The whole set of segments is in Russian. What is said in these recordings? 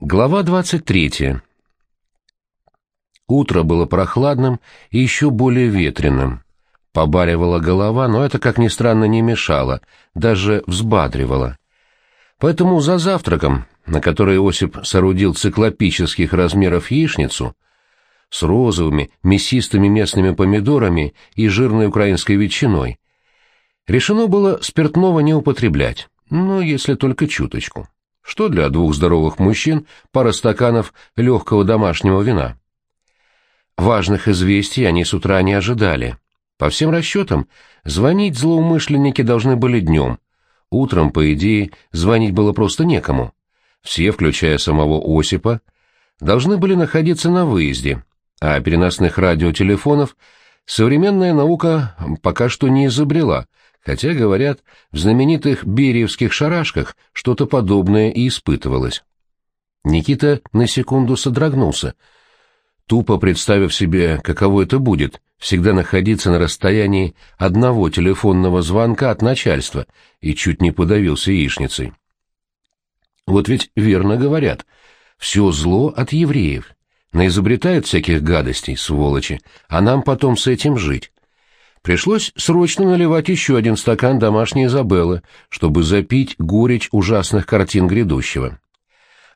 Глава 23. Утро было прохладным и еще более ветреным. Побаливала голова, но это, как ни странно, не мешало, даже взбадривало. Поэтому за завтраком, на который Осип соорудил циклопических размеров яичницу, с розовыми, мясистыми местными помидорами и жирной украинской ветчиной, решено было спиртного не употреблять, но если только чуточку что для двух здоровых мужчин пара стаканов легкого домашнего вина. Важных известий они с утра не ожидали. По всем расчетам, звонить злоумышленники должны были днем. Утром, по идее, звонить было просто некому. Все, включая самого Осипа, должны были находиться на выезде, а переносных радиотелефонов современная наука пока что не изобрела — хотя, говорят, в знаменитых бериевских шарашках что-то подобное и испытывалось. Никита на секунду содрогнулся, тупо представив себе, каково это будет, всегда находиться на расстоянии одного телефонного звонка от начальства, и чуть не подавился яичницей. Вот ведь верно говорят, все зло от евреев. Наизобретают всяких гадостей, сволочи, а нам потом с этим жить. Пришлось срочно наливать еще один стакан домашней Изабеллы, чтобы запить горечь ужасных картин грядущего.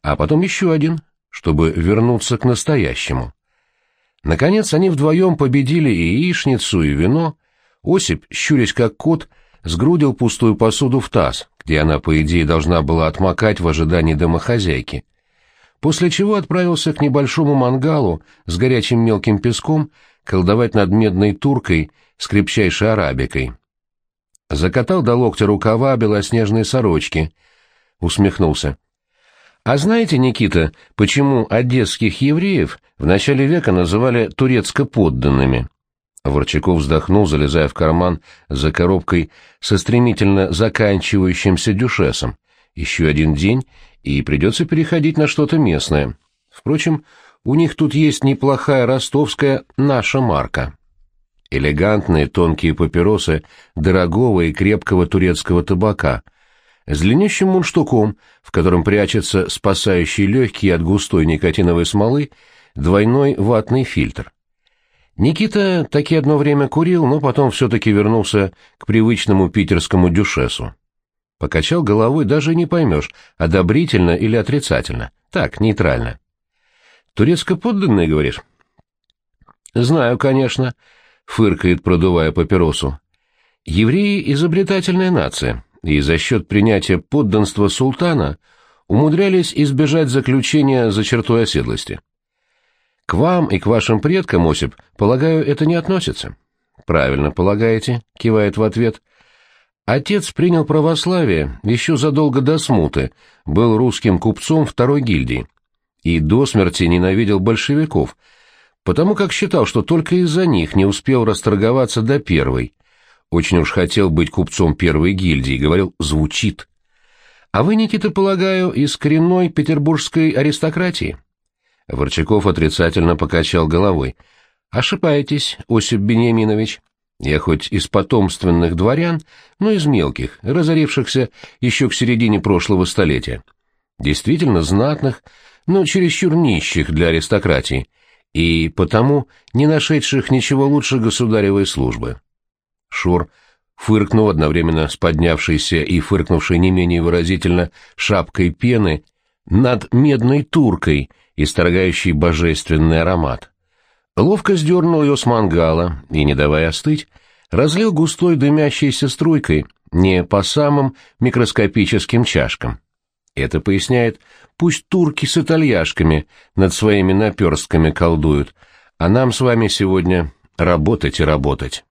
А потом еще один, чтобы вернуться к настоящему. Наконец они вдвоем победили и яичницу, и вино. Осип, щурясь как кот, сгрудил пустую посуду в таз, где она, по идее, должна была отмокать в ожидании домохозяйки. После чего отправился к небольшому мангалу с горячим мелким песком колдовать над медной туркой с крепчайшей арабикой. Закатал до локтя рукава белоснежной сорочки. Усмехнулся. А знаете, Никита, почему одесских евреев в начале века называли турецко-подданными? Ворчаков вздохнул, залезая в карман за коробкой со стремительно заканчивающимся дюшесом. Еще один день, и придется переходить на что-то местное. Впрочем, у них тут есть неплохая ростовская наша марка элегантные тонкие папиросы дорогого и крепкого турецкого табака, с длиннющим мундштуком, в котором прячется спасающий легкий от густой никотиновой смолы двойной ватный фильтр. Никита таки одно время курил, но потом все-таки вернулся к привычному питерскому дюшесу. Покачал головой, даже не поймешь, одобрительно или отрицательно. Так, нейтрально. «Турецко-подданные, говоришь?» «Знаю, конечно», фыркает, продувая папиросу. Евреи — изобретательная нация, и за счет принятия подданства султана умудрялись избежать заключения за чертой оседлости. К вам и к вашим предкам, Осип, полагаю, это не относится. Правильно полагаете, кивает в ответ. Отец принял православие еще задолго до смуты, был русским купцом второй гильдии и до смерти ненавидел большевиков — потому как считал, что только из-за них не успел расторговаться до первой. Очень уж хотел быть купцом первой гильдии, говорил «звучит». А вы, Никита, полагаю, из коренной петербургской аристократии? Ворчаков отрицательно покачал головой. Ошибаетесь, Осип Бениаминович. Я хоть из потомственных дворян, но из мелких, разорившихся еще к середине прошлого столетия. Действительно знатных, но чересчур нищих для аристократии — и потому не нашедших ничего лучше государевой службы. Шур фыркнул одновременно с поднявшейся и фыркнувшей не менее выразительно шапкой пены над медной туркой, исторгающей божественный аромат. Ловко сдернул ее с мангала и, не давая остыть, разлил густой дымящейся струйкой не по самым микроскопическим чашкам. Это поясняет, пусть турки с итальяшками над своими наперстками колдуют, а нам с вами сегодня работать и работать.